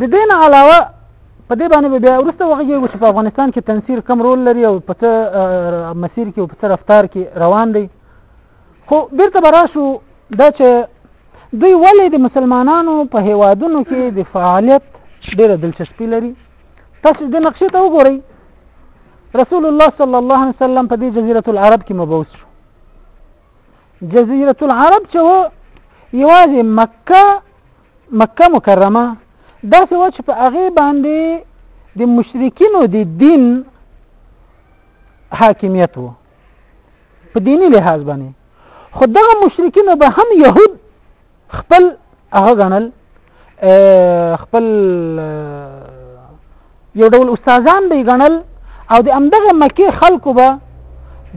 د دې نه علاوه په دې باندې به بیا وروسته وغږېږو چې په افغانستان کې تنسیر کم رول لري او په څه مسیر کې او په څه رفتار کې روان دی خو بیرته به راشو دا چې دوی ولې د مسلمانانو په هیوادونو کې د فعالیت ډېره دلچسپي لري تاسو د نقشې ته وګورئ رسول الله صلی الله علیه وسلم په دې جزیره العرب کې مبعوث شو جزیره العرب چې و یوازې مکه مکه مکرمه دا څه و چې په هغه باندې د مشرکینو د دین حاکمیت وو په دینی لحاظ باندې خو دغه مشرکینو به هم يهود خپل هغه غنل خپل یو ډول استادان به غنل او د امدغه مکی خلکو به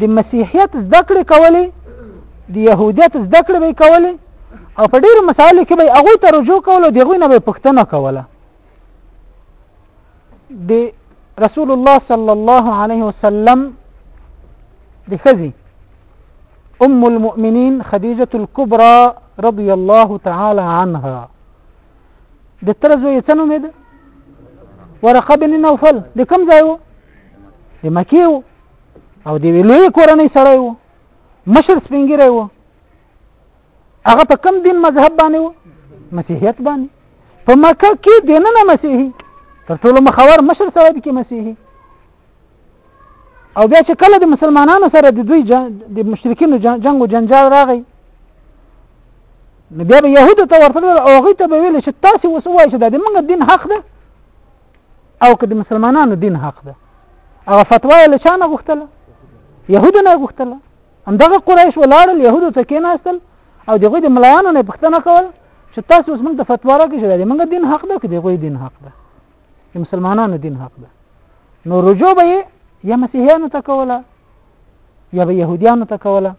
د مسیحیت زده کړې کولې د يهودیت زده کړې به کولې او په ډیرو مسایلو کې به هغه ته رجوع کول او دغه نه به پښتنه کوله د رسول الله صلی الله علیه وسلم د خزي ام المؤمنین خدیجه الكبرى رضی الله تعالی عنها د تر زوی څه نوم دی ورقه بن نوفل د کوم ځای وو د مکی وو او د ویلوی کورنۍ سړی وو مشر سپینګری وو هغه په کوم دین مذهب باندې وو مسیحیت باندې په مکه کې دینه مسیحي تر ټولو مخور مشر سره کې مسیحي او بیا چې کله د مسلمانانو سره د دوی د مشرکینو جنگ او جنجال راغی نو بیا به يهودو ته ورتل او هغه ته به ویل چې تاسو اوس وایئ چې دا د موږ دین حق ده او که د مسلمانانو دین حق ده هغه فتوا یې له چا نه غوښتله یهودو نه غوښتله همدغه قریش ولاړل یهودو ته کېناستل او د هغوی د ملایانو نه پوښتنه کول چې تاسو اوس موږ ته فتوا راکړئ چې دا د موږ دین حق ده که د هغوی دین حق ده چې مسلمانانو دین حق ده نو رجوع به یا مسیحیانو ته کوله یا به يهوديانو ته کوله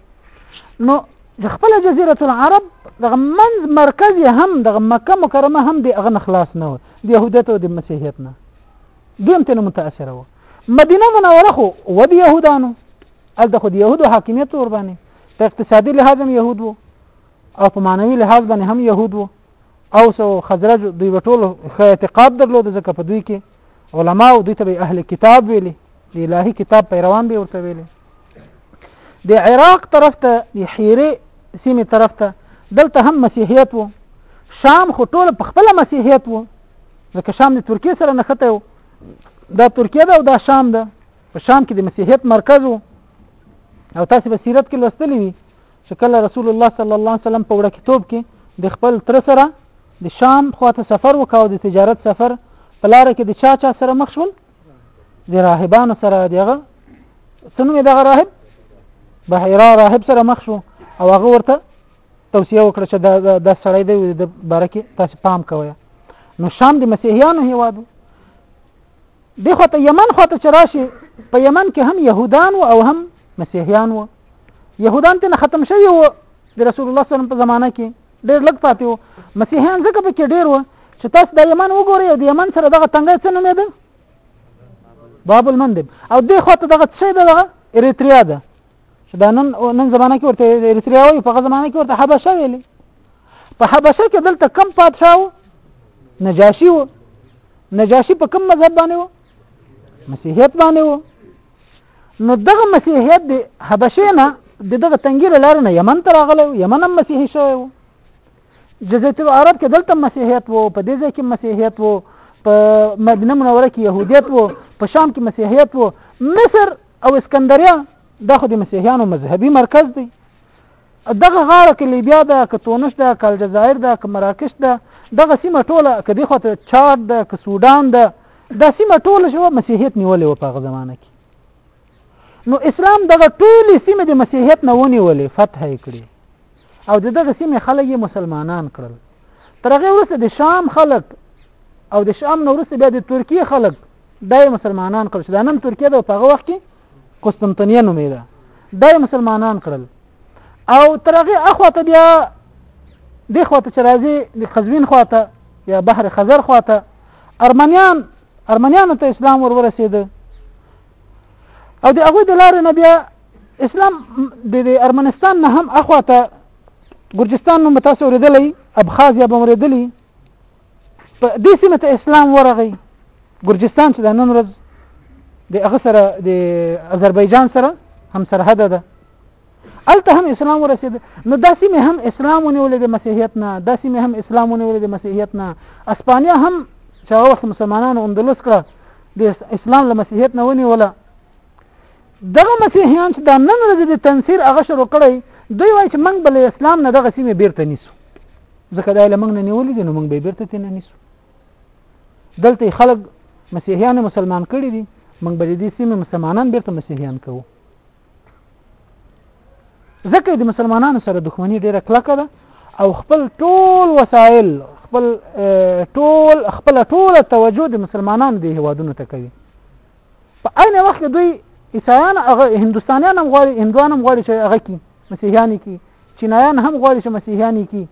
نو د خپل جزيره العرب دغه منځ مرکز هم د مکه مکرمه هم د اغن خلاص نه و د يهودیت او د مسیحیت نه دوم ته متاثر و مدینه منوره خو و د يهودانو ال د خو د يهودو حاکمیت ور باندې په اقتصادي لحاظ هم يهود وو او په معنوي لحاظ باندې هم يهود وو او سو خزرج دوی ټول خو اعتقاد درلود ځکه په دوی کې علما او دوی ته به اهل کتاب ویلي د الهي کتاب پیروان به ورته ویلي د عراق طرف ته د حیره سیمه طرف ته دلته هم مسیحیت وو شام خو ټول په خپل مسیحیت وو ځکه شام د ترکیه سره نه خته وو دا ترکیه ده او دا شام ده په شام کې د مسیحیت مرکز وو او تاسو په سیرت کې لوستلی وي چې کله رسول الله صلی الله علیه وسلم په وړکتوب کې د خپل تر سره د شام خواته سفر وکاو د تجارت سفر په لار کې د چا چا سره مخ شول د راهبانو سره دغه څنګه دغه راهب بحیرا راهب سره مخ شو او هغه ورته توصیه وکړه چې دا د سړی دی د بارکه تاسو پام کوئ نو شام د مسیحیانو هیوادو دغه ته یمن خواته چرشي په یمن کې هم يهودان او هم مسیحیان وو يهودان ته ختم شوی وو د رسول الله صلی الله علیه وسلم په زمانه کې ډېر لږ پاتې وو مسیحیان ځکه په کې ډېر وو چې تاسو د یمن وګورئ او د یمن سره دغه تنګه څه نومې ده باب المندب او دې خواته دغه څه ده دغه اریتریا ده چې دا نن نن زمانه کې ورته اریتریا وایي په زمانه کې ورته حبشه ویلې په حبشه کې دلته کم پادشاه وو نجاشي وو نجاشي په کوم مذهب باندې وو مسیحیت باندې وو نو دغه مسیحیت د حبشې نه د دغه تنګي له لارې نه یمن ته راغلی و یمن هم مسیحي شوی و جزیرة العرب کې دلته مسیحیت و په دې ځای کې مسیحیت و په مدینه منوره کې یهودیت و په شام کې مسیحیت و مصر او اسکندریه دا خو د مسیحیانو مذهبي مرکز دی دغه غاړه کې لیبیا ده که تونس ده که الجزایر ده که مراکش ده دغه سیمه ټوله که دې خواته چاد ده که سودان ده دا سیمه ټوله شوه مسیحیت نیولې وه په هغه زمانه کې نو اسلام دغه ټولې سیمې د مسیحیت نه ونیولې فتح یې کړې او د دغه سیمې خلک یې مسلمانان کړل تر هغې وروسته د شام خلک او د شام نه وروسته بیا د ترکیې خلک دا یې مسلمانان کړل چې دا نن ترکیه ده په هغه وخت کې قسطنطنیه نومې ده دا مسلمانان کړل او تر هغه اخواته بیا د خواته چې راځي د قزوین خواته یا بحر خزر خواته ارمنیان ارمنیانو ته اسلام ور ورسېده او د هغوی د لارې نه بیا اسلام د ارمنستان نه هم اخواته ګرجستان نوم به تاسو اورېدلی ابخاز یا به اورېدلی په دې سیمه ته اسلام ورغی ګرجستان چې د نن ورځ د هغه سره د آذربایجان سره هم سرحد ده الته هم اسلام ورسید نو دا سیمه هم اسلام ونیول د مسیحیت نه دا سیمه هم اسلام ونیول د مسیحیت نه اسپانیا هم چې هغه وخت مسلمانانو اندلس کړه د اسلام له مسیحیت نه ونیوله دغه مسیحیان چې دا نن ورځ د تنصیر هغه شروع کړی دوی وایي چې موږ بل اسلام نه دغه سیمه بیرته نیسو ځکه دا له موږ نه نیولې دي نو موږ به بیرته تنه نیسو دلته خلک مسیحیان مسلمان کړي دي موږ به دې سیمه مسلمانان بیرته مسیحیان کوو ځکه د مسلمانانو سره دښمنی ډیره کلکه ده او خپل ټول وسایل خپل ټول خپل ټول توجه د مسلمانانو د هوادونو ته کوي په عین وخت کې دوی عیسایان هغه هندستانیان هم غواړي هندوان هم غواړي چې هغه کی مسیحیان کی چینایان هم غواړي چې مسیحیان کی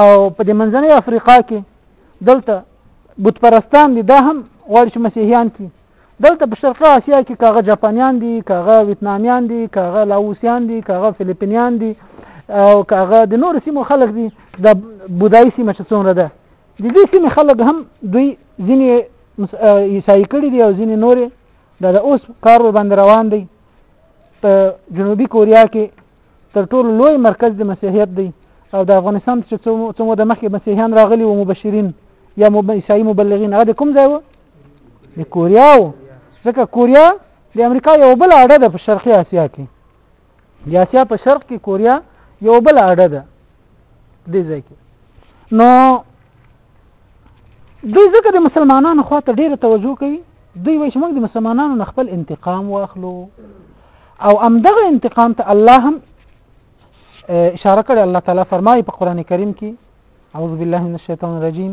او په دې منځنۍ افریقا کې دلته بت پرستان دي دا هم غواړي چې مسیحیان کی دلته په شرقي اسیا کې کاغه جاپانیان دي کاغه ویتنامیان دي کاغه لاوسیان دي کاغه فلیپینیان دي او کاغه د نور سیمو خلک دي د بودایي سیمه چې څومره ده د دې سیمې خلک هم دوی ځینې عیسائی کړي دي او ځینې نورې دا د اوس کار باندې روان دی په جنوبي کوریا کې تر ټولو لوی مرکز د مسیحیت دی او د افغانستان چې څومره د مخکې مسیحیان راغلي وو مبشرین یا عیسائی مبلغین هغه کوم ځای وو د کوریا وو ځکه کوریا د امریکا یو بل اړه ده په شرقي اسیا کې د اسیا په شرق کې کوریا یو بل اړه ده د ځای کې نو دوی ځکه د مسلمانانو خواته ډیره توجه کوي دوی وایي چې موږ د مسلمانانو نه خپل انتقام واخلو او امدغه انتقام ته الله هم اشاره کړې الله تعالی فرمایي په قران کریم کې اعوذ بالله من الشیطان الرجیم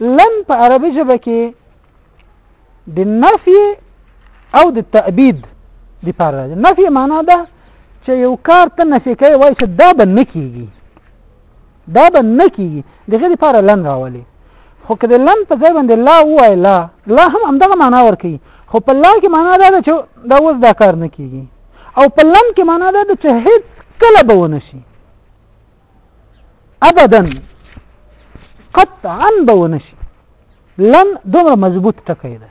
لن په عربي ژبه کې د نفي او د تأبید د پاره ده نفي معنا ده چې یو کار ته نفي کوي وایي چې دا به نه کیږي دا به نه کیږي دغه لپاره لن راولي خو که د لن په ځای باندې لا ووایي لا لا هم همدغه معنا ورکوي خو په لا کې معنا دا ده چې دا اوس دا کار نه کیږي او په لن کې معنا دا ده چې هیڅ کله به ونه شي ابدا قطعا به ونشي لن دومره مضبوط ټکی ده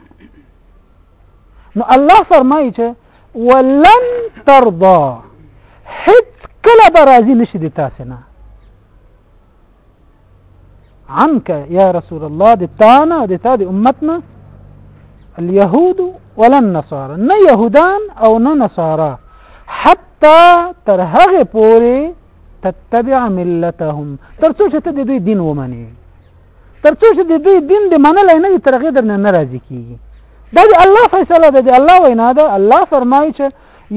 نو الله فرمایي چې ولن ترضى هیڅ کله به راضي نشي د تاسې نه عنك يا رسول الله د تانا د تا د امتنا اليهود ولا النصارى نه يهودان او نه نصارى حتى تر هغه پورې تتبع ملتهم تر څو چې ته د دوی دین ومنې تر څو چې د دوی دین د منلای نه وي تر هغې درنه نه راضي کېږي دا د الله فیصله ده د الله وینا ده الله فرمایي چې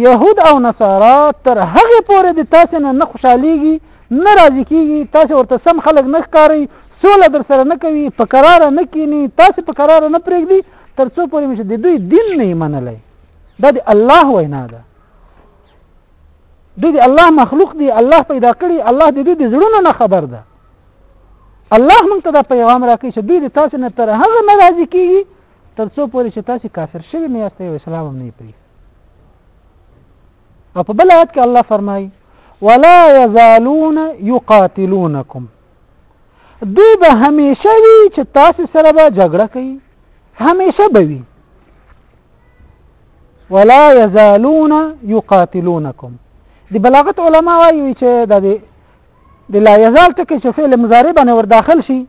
یهود او نصارا تر هغې پورې د تاسې نه نه خوشحالېږي نه راضي کېږي تاسې ورته سم خلک نه ښکارئ سوله در سره نه کوي په کراره نه کینی تاسې په کراره نه پرېږدي تر څو پورې مې چې د دوی دین نه یې منلی دا د الله وینا ده د دې الله مخلوق دی الله پیدا کړی الله د دې د زړونو نه خبر ده الله موږ ته دا پیغام راکړي چې دوی د تاسو نه تر هغه نه راضي کیږي تر څو پورې چې تاسو کافر شوی نه یاست او اسلام هم نه پری او په بل آیت کې الله فرمایي ولا يزالون يقاتلونكم دوی به همیشه وي چې تاسو سره به جګړه کوي همیشه به وي ولا يزالون يقاتلونكم دی بلاغت علما وایي چې د دې د لا یزال ټکی چې فعل مضارع باندې ور داخل شي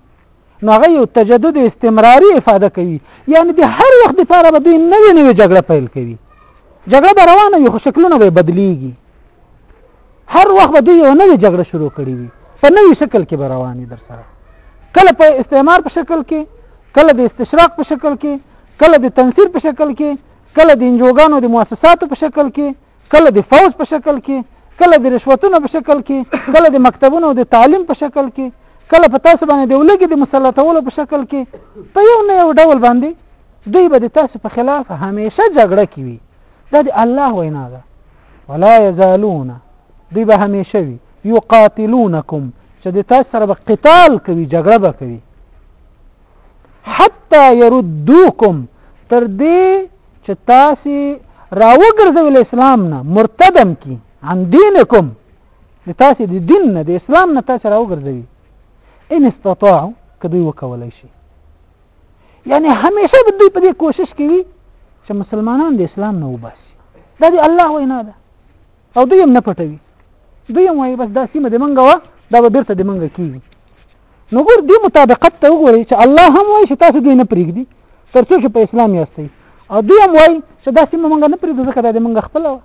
نو هغه یو تجدد استمراری افاده کوي یعنی د هر وخت لپاره به دوی نوې نوې جګړه پیل کوي جګړه به روانه وي خو شکلونه به بدلیږي هر وخت به دوی یو نوې جګړه شروع کړې وي په نوې شکل کې به روانې در سره کله په استعمار په شکل کې کله د استشراق په شکل کې کله د تنصیر په شکل کې کله د انجوګانو د مؤسساتو په شکل کې کله د فوز په شکل کې کله د رشوتونو په شکل کې کله د مکتبونو د تعلیم په شکل کې کله په تاسو باندې د ولګي د مسلطولو په شکل کې په یو نه یو ډول باندې دوی به د تاسو په خلاف همیشه جګړه کوي دا د الله وینا ده ولا یزالون دوی به همیشه وي یقاتلونکم چې د تاسو سره به قتال کوي جګړه به کوي حتی يردوکم تر دې چې تاسو راوګرځول اسلام نه مرتدم کی عن دینکم تاسو د دین نه د اسلام نه تاسو راوګرځوي ان استطاعوا کدی وکولای شي یعنی همیشه به دوی په دې کوشش کوي چې مسلمانان د اسلام نه وباسي دا دی الله وینا ده او دوی هم نه پټوي دوی هم وایي بس دا سیمه د منګه وه دا به بیرته د منګه کیږي نو ګور دې مطابقت ته وګورئ چې الله هم وایي چې تاسو دوی نه پرېږدي تر څو چې په اسلام یاستئ او دوی هم وایي چې دا سیمه مونږ نه پرېږدو ځکه دا د مونږ خپله وه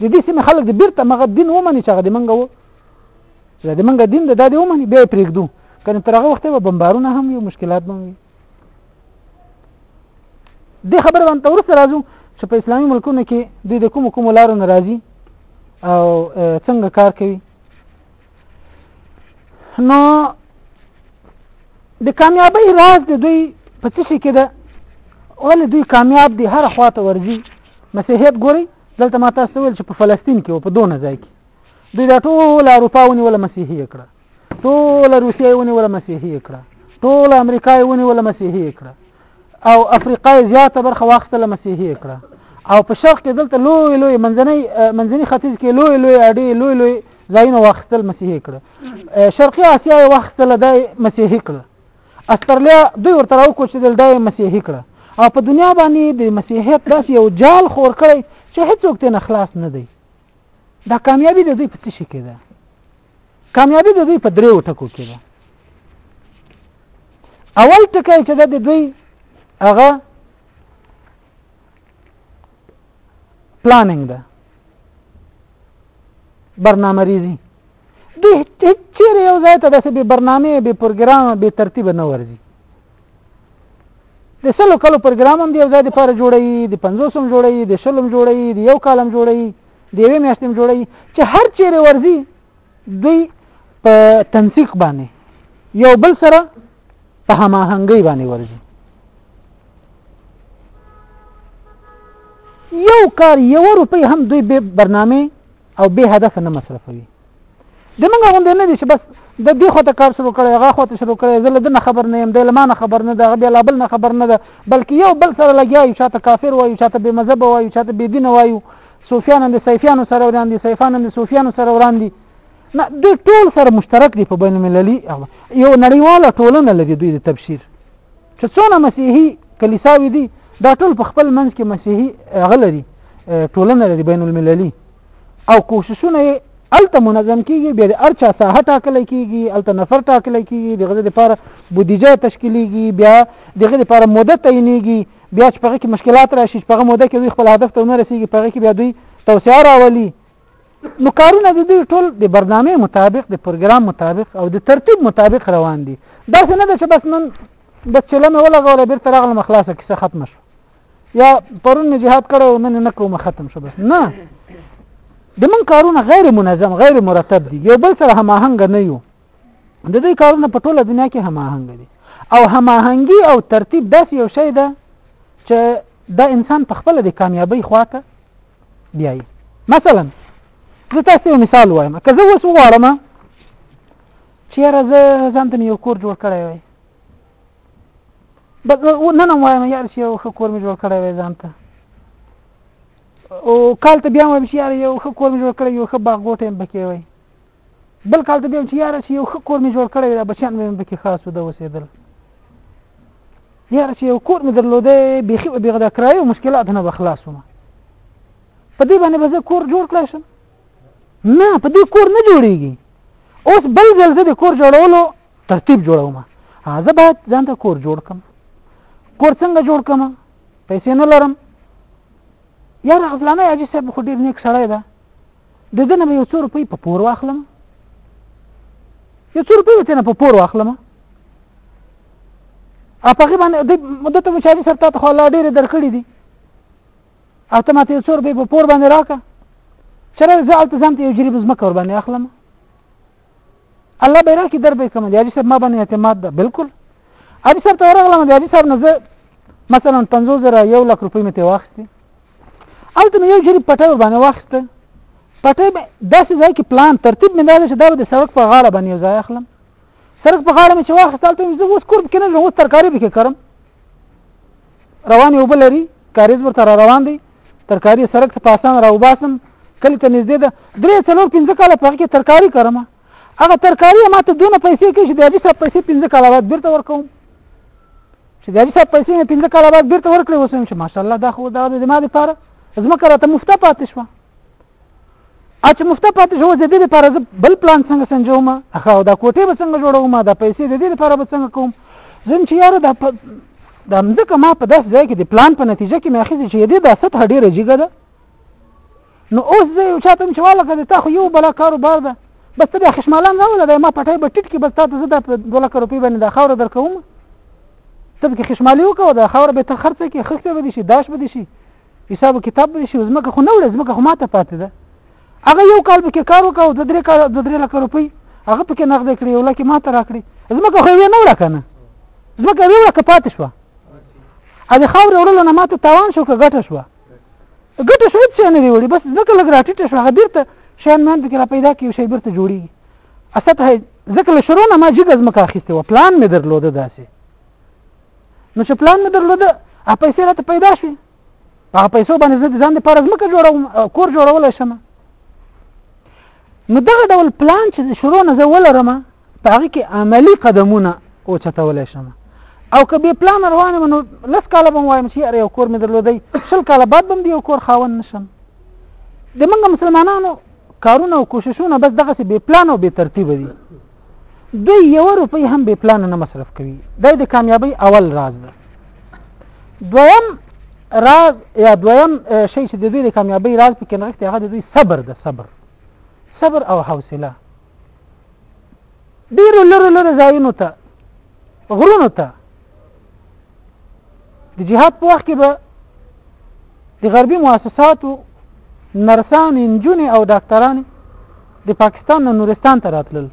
د دې سیمې خلک د بیرته مغه دین ومني چې هغه د مونږ وو دا د منګه دین د دادی ومني بیا پرېږدو کنه تر هغه وخت به بمبارونه هم یو مشکلات به وي د خبر باندې ورسره راځو چې په اسلامي ملکونو کې دوی د کوم کوم لارو ناراضي او څنګه کار کوي نو د کامیابی راز د دوی په څه شي کې ده ولې دوی کامیاب دي هر خواته ورځي مسیحیت ګوري دلته ما تاسو ویل چې په فلسطین کې او په دونه ځای کې دوی دا ټول اروپا ونیوله مسیحي یې کړه ټوله روسیه یې ونیوله مسیحي یې کړه ټوله امریکا یې ونیوله مسیحي یې کړه او افریقا یې زیاته برخه واخیستله مسیحي یې کړه او په شرق کې دلته لوی لوی منځنۍ منځني ختیځ کې لوی لوی اډې لوی لوی ځایونه واخیستل مسیحي کړه شرقي اسیا یې واخیستله دا یې مسیحي کړه استرلیا دوی ورته راوکړو چې دلته یې مسیحي کړه او په دنیا باندې د مسیحیت داسې یو جال خور کړی چې هیڅوک ترې نه خلاص نه دی دا کامیابی د دوی په څه شي کې ده کامیابی د دوی په دریو ټکو کې ده اول ټکی چې د دوی هغه پلانینګ ده برنامه ریزي دوی هیڅ چیرې یو ځای ته داسې بې برنامې بې پروګرام بې ترتیب نه ورځي د سلو کلو پروګرام هم دی یو ځای د پاره جوړوي د پنځوسم جوړوي د شلم جوړوي د یو کالم جوړوي د یوې میاشتې هم جوړوي چې هر چیرې ورځي دوی په تنسیق باندې یو بل سره په هماهنګۍ باندې ورځي یو کار یو روپۍ هم دوی به برنامه او به هدف نه مصرفوي د موږ غوندې نه دي چې بس د دې خواته کار شروع کړی هغه خواته شروع کړی زه له ده نه خبر نه یم دی له ما نه خبر نه ده هغه بیا له بل نه خبر نه ده بلکې یو بل سره لګیا یو چاته کافر وایو چاته بې مذهبه وایو چاته بې دینه وایو صوفیان هم د سیفیانو سره وران دي سیفان هم د صوفیانو سره وران دي نه دوی ټول سره مشترک دي په بین المللي یو نړیواله ټولنه لري دوی د تبشیر چې څونه مسیحي کلیساوي دي دا ټول په خپل منځ کې مسیحي غلري ټولنه لري بین المللي او کوششونه یې الته منظم کیږي بیا د ارچا ساحه ټاکل کیږي الته نفر ټاکل کیږي دغه لپاره بودیجه تشکیلیږي بیا دغه لپاره مدته تعینېږي بیا چې پغه کې مشکلات راشي چې پغه مدته کې خپل هدف ته نه رسیږي پغه کې بیا دوی توسعه راولي نو کارونه د دوی ټول د برنامه مطابق د پروګرام مطابق او د ترتیب مطابق روان دي دا څه نه ده چې بس نن د چلنه ولغوله بیرته راغله مخلاصه کیسه ختمه شو یا پرون جهاد کړو نن نه کوم ختم شو بس نه د من کارونه غیر منظم غیر مرتب دي یو بل سره هماهنګ نه یو د دې کارونه په ټوله دنیا کې هماهنګ دي او هماهنګي او ترتیب داسې یو شی ده چې دا انسان په خپل د کامیابی خواته بیایي مثلا زه تاسو یو مثال وایم که زه اوس وغواړم چې راځه ځان ته یو کور جوړ کړی وای نن هم وایم یار چې یو ښه کور مې جوړ کړی وای ځان ته او کال ته بیا وایم چې یار یو ښه کور مې جوړ کړی یو ښه باغ ګوټه مې پکې وای بل کال ته بیا چې یار چې یو ښه کور مې جوړ کړی وای بچیان مې پکې خاص وده اوسېدل یار چې یو کور مې درلودی بیخي به بېغه د کرایو مشکلات نه به خلاص وم په دې باندې به زه کور جوړ کړی شم نه په دې کور نه جوړېږي اوس بل ځل زه د کور جوړولو ترتیب جوړوم زه باید ځان ته کور جوړ کړم کور څنګه جوړ کړم پیسې نه لرم یار غفلانه یاجي صاحب خو ډېر نیک سړی ده د دې نه یو څو روپۍ په پور واخلم یو څو روپۍ ته نه په پور واخلم اپا غي باندې د مدته مو چاري سره ته خو لا ډېر درکړې دي او ته ماته یو څو روپۍ په پور باندې راکړه چېرې زه الته ځم ته یو جریب زمکه ور باندې اخلم الله به راکې در به کوم دی حاجي صاحب ما باندې اعتماد ده بالکل حاجي صاحب ته ورغلم دی حاجي صاحب نه زه مثلا 50000 یو لک روپۍ مې ته واخیستې هلته مې یو جری پټه باندې واخیسته پټه به داسې ځای کې پلان ترتیب مې دا چې دا د سړک په غاړه باندې یو ځای اخلم سړک په غاړه مې چې واخیسته هلته مې زه اوس کور کې نه ځم اوس ترکاري به کې کرم روانې اوبه لري کاریز ورته را روان دی ترکاري سرک ته پاسان را وباسم کلی ته نږدې ده درې څلور پنځه کاله په هغه کې ترکاري کرم هغه ترکاري ما ته دونه پیسې کوي چې د حاجي صاحب پیسې پنځه کاله بعد بېرته ورکوم چې د حاجي صاحب پیسې مې پنځه کاله بعد بېرته ورکړې اوس چې ماشاءالله دا خو دا زما دپاره ځمکه راته مفته پاتې شوه ا چې مفته پاتې شو د دې لپاره بل پلان څنګه سنجوم اخا دا کوټه به څنګه جوړوم دا پیسې د دې لپاره به څنګه کوم زم چې یاره دا د مځکه ما په داس ځای کې د پلان په نتیجه کې مې اخیزې چې دې دا سطح ډیره جګه ده نو اوس زه یو چاته چې والا کړه تا خو یو بل کاروبار ده بس ته خشمالان راول دا ما پټه به ټیټ کې بس تاسو زه د 2 لک روپۍ باندې د خاور درکوم ته کې خشمالي وکړه دا خاور به ته خرڅه کې خسته به دي شي داش به دي شي حساب کتاب به شي زمکه خو نه وړه زمکه خو ماته پاتې ده هغه یو کال به کې کار وکاو د درې کال د درې لک روپۍ هغه پکې نقد کړی یو لکه ماته راکړي زمکه خو یې نه وړه کنه زمکه یې وړه پاتې شو ا دې خاور وړل نه ماته تاوان شو که ګټه شو ګټه شو چې نه وړي بس زکه لګ راټیټ شو هغه بیرته شان مان پکې را پیدا کیو شی بیرته جوړي استه زکه له شروع نه ما جګز مکه اخیسته و پلان مې درلوده داسې نو چې پلان مې درلود هغه پیسې راته پیدا شوې هغه پیسو باندې زه ځان لپاره ځمکه جوړوم کور جوړولی شم نو دغه ډول پلان چې شروع نه زه ولرم په هغه کې عملی قدمونه او چتولی شم او که به پلان روان منو لس کاله بم وایم چې یو کور مې درلودی شل کاله بعد بم دی یو کور خاون نشم د منګه مسلمانانو کارونه او کوششونه بس دغه به پلان او به ترتیب دي دوی یو روپۍ هم بې پلان نه مصرف کوي دا د کامیابی اول راز ده دویم راز یا دویم شی چې د دوی د کامیابی راز په کې نغښتي هغه د دوی صبر ده صبر صبر او حوصله ډیرو لرو لرو ځایونو ته غرونو ته د جهاد په وخت کې به د غربي مؤسساتو نرسان انجونې او ډاکټران د پاکستان نه نورستان ته راتلل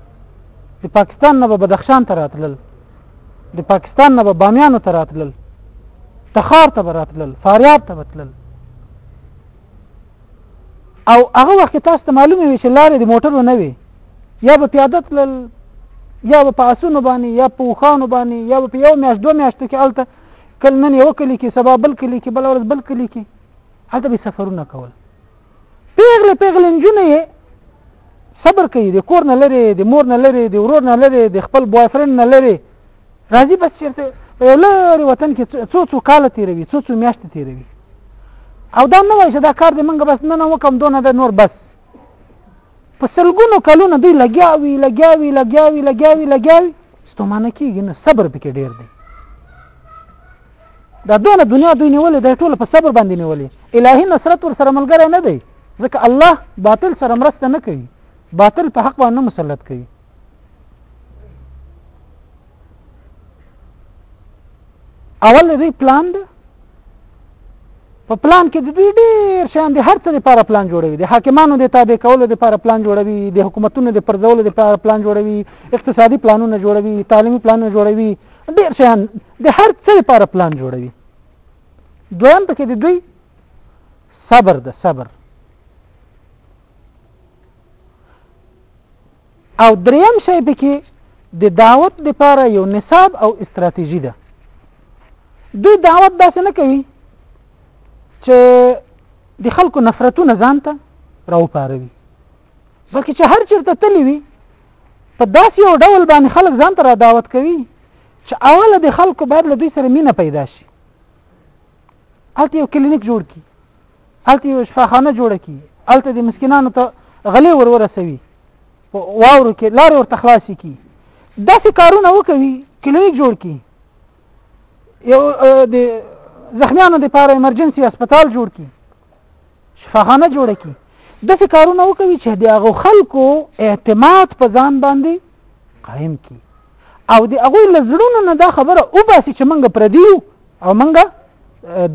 د پاکستان نه به بدخشان ته راتلل د پاکستان نه به بامیانو ته راتلل تخار ته به راتلل فاریاب ته به تلل او هغه وخت تاسو ته معلومه وي چې لارې د موټرو نه وي یا به پیاده تلل یا به په اسونو باندې یا په وخانو باندې یا به په یو میاشت دوه میاشتو کې هلته کل نن یو کلی کې سبا بل کلی کې بل ورځ بل کلی کې هلته به سفرونه کول پیغله پیغله نجونه یې صبر کوي د کور نه لري د مور نه لري د ورور نه لري د خپل بوای فرند نه لري راځي بس چېرته په یو لرې وطن کې څو څو کاله تېروي څو څو میاشتې تېروي او دا نه وایي چې دا کار دې موږ بس نه نه وکم دونه د نور بس په سلګونو کلونه دوی لګیا وي لګیا وي لګیا وي لګیا وي لګیا وي ستومانه کېږي نه صبر پکې ډېر دی دا دونه دنیا دوی نیولې د ټول په صبر باندې نیولې الهي نصرت ور سره ملګری نه دی ځکه الله باطل سره مرسته نه کوي باطل په حق باندې مسلط کوي اول دوی پلان دی په پلان کې د دوی ډېر شیان دي هر څه لپاره پلان جوړوي د حاکمانو د تابع کولو لپاره پلان جوړوي د حکومتونو د پرځولو لپاره پلان جوړوي اقتصادي پلانونه جوړوي تعلیمي پلانونه جوړوي ډېر شیان د هر څه لپاره پلان جوړوي دویم پکې د دوی صبر ده صبر او دریم شی پکې د دعوت لپاره یو نصاب او استراتیژي ده دوی دعوت داسې نه کوي چې د خلکو نفرتونه ځان ته راوپاروي بلکې چې هر چیرته تللی وي په داسې یو ډول باندې خلک ځان ته را دعوت کوي چې اوله د خلکو باید له دوی سره مینه پیدا شي هلته یو کلینیک جوړ کړي هلته یو شفاخانه جوړه کی هلته د مسکینانو ته غلې ورورسوي واورو کې لارې ورته خلاصې کی داسې کارونه وکوي کلینیک جوړ کی یو د زخمیانو لپاره ایمرجنسي هسپتال جوړ کی شفاخانه جوړ کی داسې کارونه وکوي چې د هغو خلکو اعتماد په ځان باندې قائم کی او د هغوی له زړونو نه دا خبره وباسي چې موږ پردي یو او منګه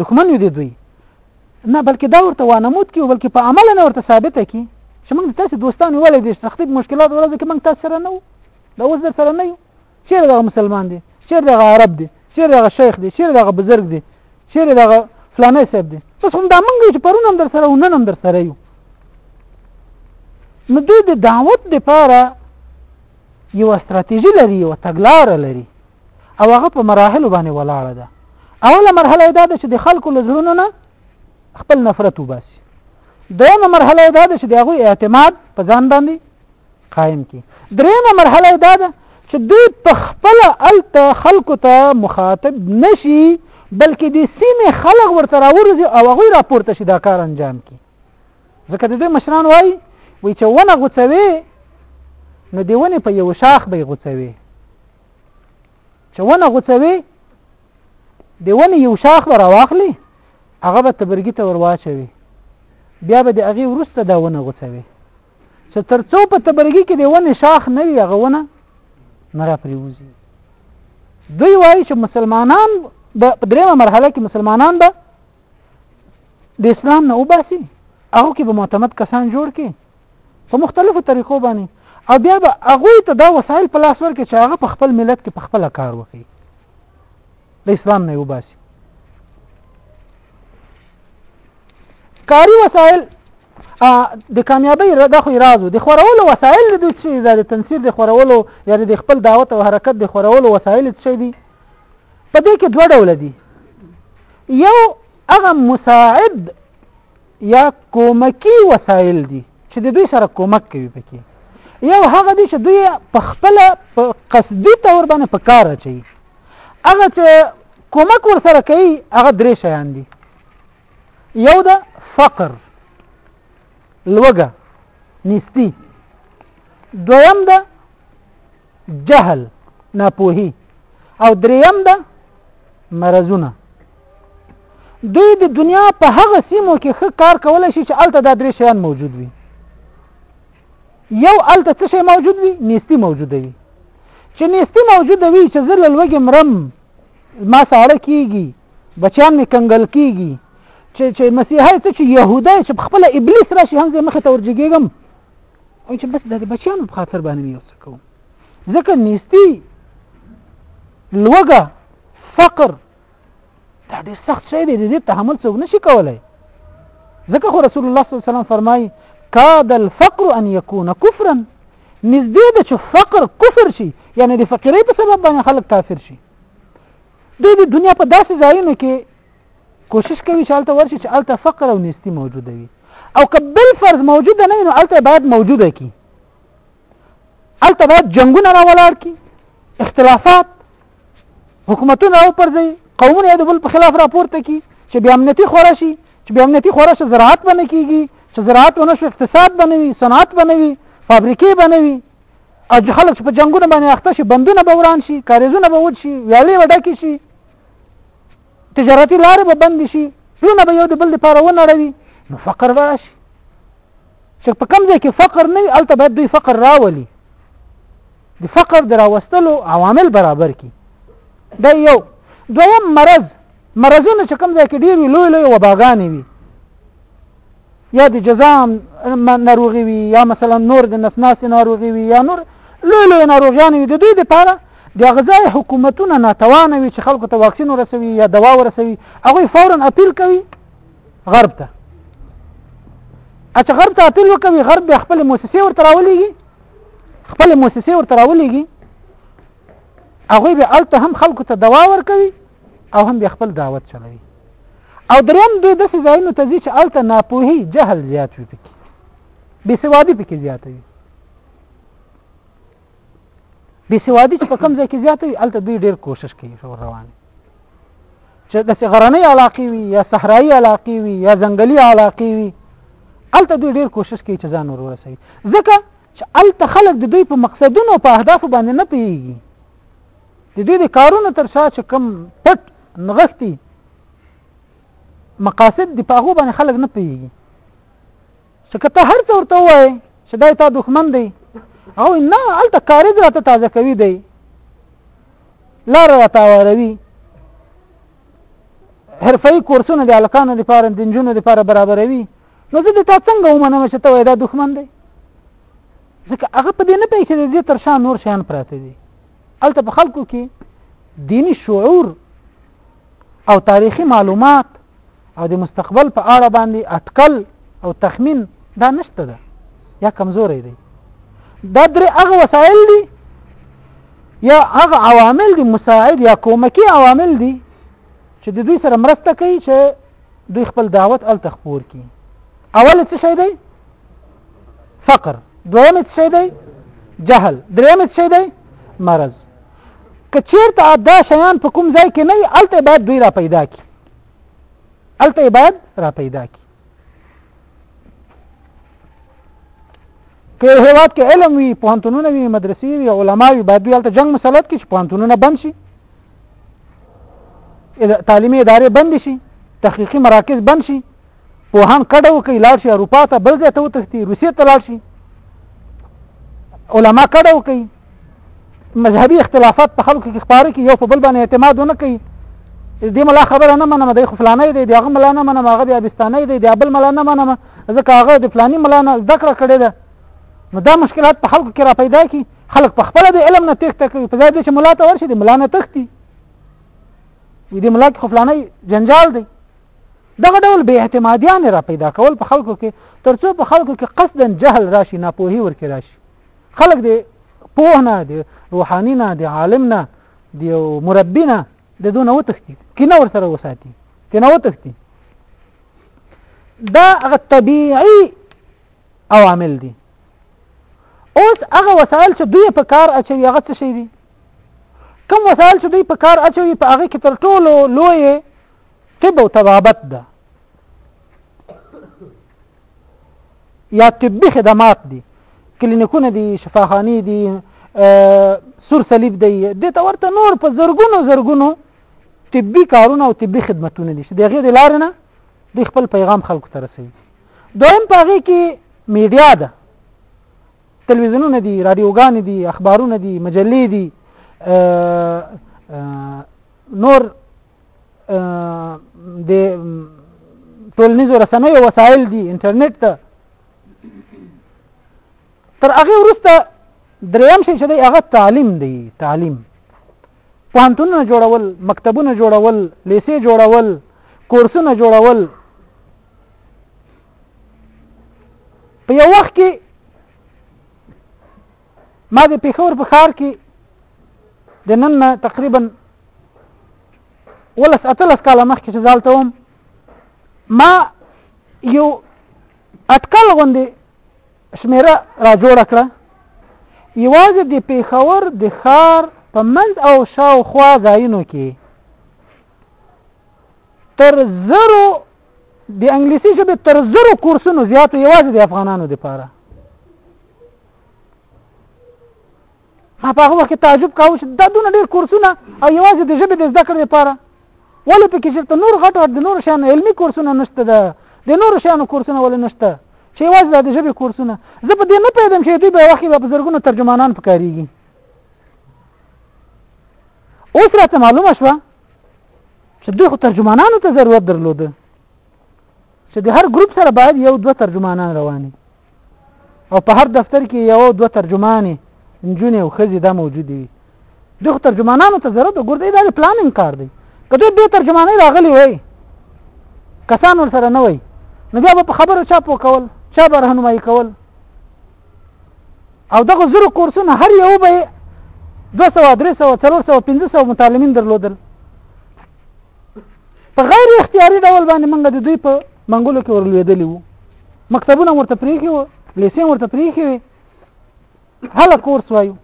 دښمن یو دی دوی نه بلکې دا ورته وانمود کی بلکې په عمل نه ورته ثابته کی چې موږ تاسو دوستان ولې دي سختي مشکلات ورځ کې موږ تاسو سره نه وو دا اوس در سره نه یو چیرې دا مسلمان دي چیرې دا عرب دي چیرې دا شیخ دي چیرې دا بزرګ دي چیرې دا فلانه صاحب دي بس هم دا موږ چې پرون هم در سره ونن هم در سره یو نو دوی د دعوت لپاره یو ستراتیژي لري یو تګلار لري او هغه په مراحل باندې ولاړه ده اوله مرحله دا ده چې د خلکو له زړونو نه خپل نفرت وباسي دویمه مرحله دا ده چې د هغوی اعتماد په ځان باندې قایم کړي درېیمه مرحله دا ده چې دوی په خپل الته خلکو ته مخاطب نشي بلکې د سیمې خلک ورته راورځي او هغوی راپورته شي دا کار انجام کړي ځکه د دوی مشران وایي وایي چې ونه غوڅوي نو د ونې په یو شاخ به یې غوڅوي چې ونه غوڅوي د ونې یو شاخ به راواخلي هغه به تبرګي ته ورواچوي بیا به د هغې وروسته دا ونه غوڅوي چې تر څو په تبرګي کې د ونې شاخ نه وي هغه ونه نه را پریوزي دوی وایي چې مسلمانان به په درېیمه مرحله کې مسلمانان به د اسلام نه وباسي هغه کې به معتمد کسان جوړ کړي په مختلفو طریقو باندې او بیا به هغه ته دا وسایل په لاس ورکړي چې هغه په خپل ملت کې په خپل کار وکړي د اسلام نه وباسي کاری وسایل د کامیابی د خو رازو د خورولو وسایل د دوی چې د تنسیر د خورولو یا د خپل دعوت او حرکت د خورولو وسایل څه دي په دې کې دوه ډول دي یو هغه مساعد یا کومکی وسایل دي چې د دوی سره کومک کوي پکې یو هغه دي چې دوی په خپل په قصدي تور باندې په کار اچي هغه چې کومک ور سره کوي هغه درې شیان دي یو د فقر لوګه نیستی دویم د جهل ناپوهي او دریم ده مرزونه دوی د دنیا په هغه سیمو کې ښه کار کولای شي چې الته دا درې شیان موجود وي یو الته څه شی موجود وي نیستی موجود وي چې نیستی موجود وي چې زه له لوږې مرم ما ساړه کیږي بچیان مې کنګل کیږي چې چې مسیحای ته چې يهودای چې خپل ابلیس راشي هم زه مخه تورجګیږم او چې بس د بچیانو په خاطر باندې یو څه کوم ځکه نیستی لوګه فقر دا ډېر سخت شی دی دې تحمل څوک نشي کولای ځکه خو رسول الله صلی الله علیه وسلم فرمایي کاد الفقر ان يكون كفرا نږدې ده چې فقر کفر شي یعنی د فقیرۍ په سبب باندې خلک کافر شي دوی د دنیا په داسې ځایونو کې کوشش کوي چې هلته ورشي چې هلته فقر او نیستی موجوده وي او که بل فرض موجوده نه وي نو هلته باید موجوده کړي هلته باید جنګونه راولاړ کړي اختلافات حکومتونه راوپرځوي قومونه یې د بل په خلاف راپورته کړي چې بې امنیتي خوره شي چې بې امنیتي خوره شي زراعت به نه کېږي چې زراعت ونه شو اقتصاد به نه وي صنعت به نه وي فابریکې به نه وي او چې خلک په جنګونو باندې اخته شي بندونه به وران شي کاریزونه به وچ شي ویالې به ډکې شي تجارتي لارې به بندې شي زړونه به یو د بل لپاره ونړوي نو فقر به راشي چې په کوم ځای کې فقر نه وي هلته باید دوی فقر راولي د فقر د راوستلو عوامل برابر کړي دا یو دویم مرض مرضونه چې کوم ځای کې ډېر وي لوی لوی وباګانې وي یا د جزام ناروغي وي یا مثلا نور د نسناس ناروغي وي یا نور لوی لوی ناروغیان وي د دوی لپاره د غذای حکومتونه ناتوان وي چې خلکو ته واکسین ورسوي یا دوا ورسوي هغه فورا اپیل کوي غرب ته اته غرب ته اپیل وکوي غرب به خپل موسسه ورته راولېږي خپل موسسه ورته راولېږي هغه به الته هم خلکو ته دوا ورکوي او هم بیا خپل دعوت چلوي او دریم دوی داسې ځایونو ته ځي چې هلته ناپوهي جهل زیات وي پکې بېسوادي پکې زیاته وي بېسوادي چې په کوم ځای کې زیاته وي هلته دوی ډېر کوشش کوي شور روان چې داسې غرنۍ علاقې وي یا صحرایي علاقې وي یا ځنګلي علاقې وي هلته دوی ډېر کوشش کوي چې ځان ور ورسوي ځکه چې هلته خلک د دوی په مقصدونو او په اهدافو باندې نه پوهېږي د دوی د کارونو تر شا چې کوم پټ نغښتي مقاصد دی په هغه باندې خلک نه پیږي چې کته هر څور ته وای چې دای تا دښمن دی او نه الته کارګر راته تازه کوي دی لار راته وروي حرفي کورسونه د الکانو لپاره د جنونو لپاره برابروي نو زه د تا څنګه ومنم چې ته وای دا دښمن دی ځکه هغه په دې نه پوهېږي چې د تر شا نور شیان پراته دي هلته په خلکو کې دیني شعور او تاریخي معلومات او د مستقبل په اړه باندې اټکل او تخمین دا نشته ده یا کمزورې دی دا درې هغه وسایل دي یا هغه عوامل دي مساعد یا کومکی عوامل دي چې د دوی سره مرسته کوي چې دوی خپل دعوت ال تخپور کی اول څه شي دی فقر دویم څه شي دی جهل دریم څه شي دی مرض کچیرته دا شیان په کوم ځای کې نه الته بعد دوی را پیدا کی الته بعد را پیدا کی که هیواد کې علم وي پوهنتونونه وي مدرسې وي علما وي باید دوی هلته جنګ مسلط کړي چې پوهنتونونه بند شي تعلیمي ادارې بند شي تحقیقي مراکز بند شي پوهان کډه وکړي لاړ شي اروپا ته بل ځای ته وتښتي روسیې ته لاړ شي علما کډه وکړي مذهبي اختلافات په خلکو کې خپاره کړي یو په بل باندې اعتماد ونه کوي دې ملا خبره نه منم د فلانه دی دغه ملا نه منم هغه د ابستانه دی د بل ملا نه منم ځکه هغه د فلاني ملا نه ذکر کړی ده نو دا مشکلات په خلکو کې را پیدا کی خلک په خپل د علم نه تخته کوي په ځای چې ملا ته ورشي د ملا نه تختی وي د ملا کې خپلانه جنجال دی دغه ډول به اعتمادیان را پیدا کول په خلکو کې ترڅو په خلکو کې قصدا جهل راشي ناپوهي ورکې راشي خلک دی پوه نه دی روحاني نه دی عالم نه دی مربي نه د دونه وتختی کینه ور سره وساتي کینه وتختی دا هغه طبيعي عوامل دي اوس هغه وسایل چې دوی په کار اچوي هغه څه شي دي کوم وسایل چې دوی په کار اچوي په هغه کې تر ټولو لوی طب او طبابت ده یا طبي خدمات دي کلینیکونه دي شفاخاني دي سور صلیب دی د ته ورته نور په زرګونو زرګونو طبي کارونه او طبي خدمتونه دي چې د غیر لار نه د خپل پیغام خلکو ته رسوي دویم په هغې کې میډیا ده تلویزیونونه دي رادیوګانې دي اخبارونه دي مجلې دي نور د ټولنیزو رسنیو وسایل دي انټرنیټ ته تر هغه وروسته دریم شي چې هغه تعلیم دی تعلیم پوهنتونونه جوړول مکتبونه جوړول لیسې جوړول کورسونه جوړول په یو وخت کې ما د پیښور په ښار کې د نن نه تقریبا ولس اتلس کاله مخکې چې ځالته وم ما یو اټکل غوندې شمیره را جوړه کړه یوازې د پیښور د ښار په منځ او شاوخوا ځایونو کې تر زرو د انګلیسي ژبې تر زرو کورسونو زیات یوازې د افغانانو لپاره ما په هغه وخت تعجب کاوه چې دا دونه ډېر کورسونه او یوازې د ژبې د زده کړې لپاره ولې پکې چېرته نور غټ غټ د نورو شیانو علمي کورسونه نشته ده د نورو شیانو کورسونه ولې نشته چې یوازې د ژبې کورسونه زه په دې نه پوهېدم چې دوی به وخت به په زرګونو ترجمانان پکارېږي اوس راته معلومه شوه چې دوی خو ترجمانانو ته ضرورت درلوده چې د هر ګروپ سره باید یو دوه ترجمانان رواني او په هر دفتر کې یو دوه ترجمانې نجونې او ښځې دا موجودې وي دوی خو ترجمانانو ته ضرورت ګور دی دا د پلانینګ کار دی که دوی بې ترجمانۍ راغلي وای کسان ورسره نه وای نو بیا به په خبرو چا پوه کول چا به رهنمایي کول او دغه زرو کورسونه هر یو به 200 300 400 500 متعلمین درلودل په غیر اختیاري ډول باندې موږ د دوی په منګولو کې ورلوېدلې وو مکتبونه ورته پریخي وو لیسې ورته پریخي وي هله کورس وایو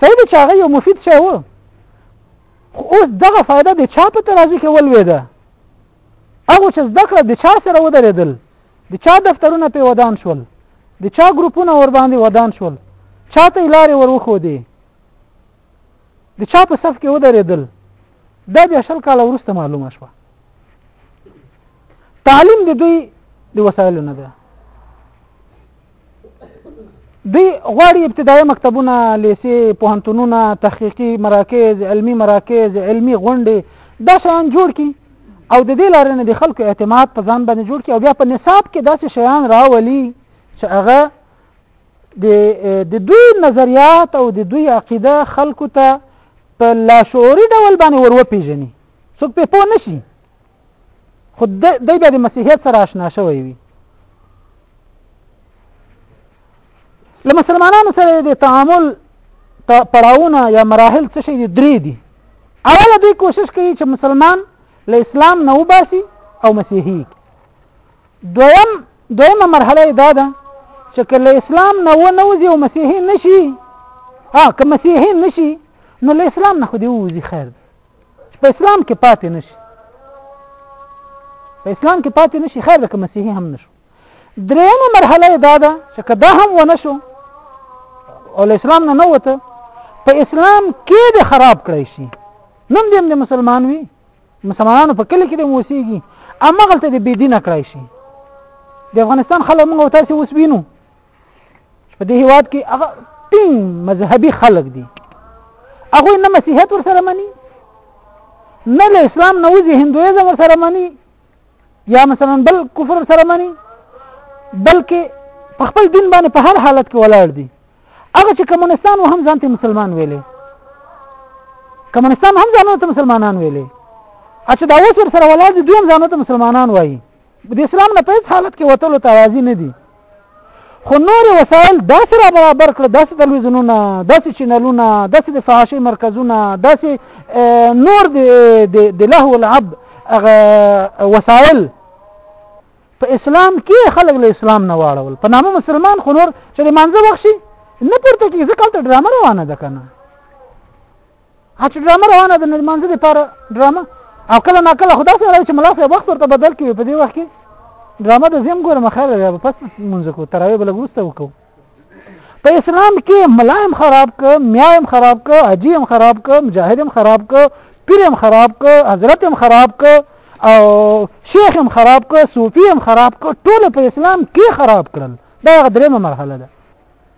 صحیح دی چې هغه یو مفید شی و خو اوس دغه فایده د چا په ترازي کې ولوېده هغه چې زده کړه د چا سره ودرېدل د چا دفترونه په ودان شول د چا ګروپونه ور باندې ودان شول چاته لارې ور وخو دي د چا په صف کې ودرېدل دا بیا شل کال وروسته معلومه شوه تعلیم د دوی د وسایلو نه ده دی غواړي ابتدایي مکتبونه لیسې پوهنتونونه تحقیقي مراکز علمي مراکز علمي غونډې دا شیان جوړ کړي او د دې لارې نه د خلکو اعتماد په ځان باندې جوړ کړي او بیا په نصاب کې داسې شیان راولي چې هغه د دوی نظریات او د دوی عقیده خلکو ته په لاشعوري ډول باندې وروپېژني څوک پې پوه نه شي خو دی بیا د مسیحیت سره آشنا شوی وي له مسلمانانو سره د تعامل پړاوونه یا مراحل څه شي درې دي اوله دوی کوشش کوي چې مسلمان له اسلام نه وباسي او مسیحي دویم دویمه مرحله دا ده چې کله اسلام نه و نه وځي او مسیحي نشي ها که مسیحي نشي نو له اسلام نه خو دی وځي خیر په اسلام کې پاتې نشي په اسلام کې پاتې نشي خیر ده که مسیحي هم نشو درېیمه مرحله یې دا ده چې که دا هم ونه شو او له اسلام نه نه وته په اسلام کې د خراب کړی شي نن دې هم د مسلمان وي مسلمانانو په کلي کې د موسیږي امغلته د بې دینه کړی شي د افغانستان خلک موږ تاسو اوس وینو په دې هیواد کې هغه ټینګ مذهبي خلک دي هغه نه مسیحیت ورسره مني نه له اسلام نه وځي هندویزم ورسره مني یا مثلا بل کفر سره مني بلکې په خپل دین باندې په هر حالت کې ولاړ دي هغه چې کمونستان هم ځان ته مسلمان ویلې کمونستان هم ځان ته مسلمانان ویلې اچھا دا اوس سره ولاړ دي دوی هم ځان ته مسلمانان وایي د اسلام نه په هیڅ حالت کې وتلو ته راضي نه دي خو نور وسایل داسې را برابر کړل داسې تلویزیونونه داسې چینلونه داسې د فحاشۍ مرکزونه داسې نور د لهو العب هغه وسایل په اسلام کې خلک له اسلام نه واړول په نامه مسلمان خو نور چې د مانځه وخت شي نه پورته کېږي ځکه هلته ډرامه روانه ده که نه اته ډرامه روانه ده نرمانځه د پاره ډرامه او کله نا کله خدا سره چې ملاس وخت ورته بدل کړي په دې وخت کې ډرامه د زم ګورم خیر ده پس مونږ کو تراوی بل ګوسته وکړو په اسلام کې ملایم خراب ک میایم خراب ک اجیم خراب ک مجاهدم خراب ک پیرم خراب ک حضرتم خراب ک او شیخم خراب ک صوفیم خراب ک ټول په اسلام کې خراب کړل دا درېمه مرحله ده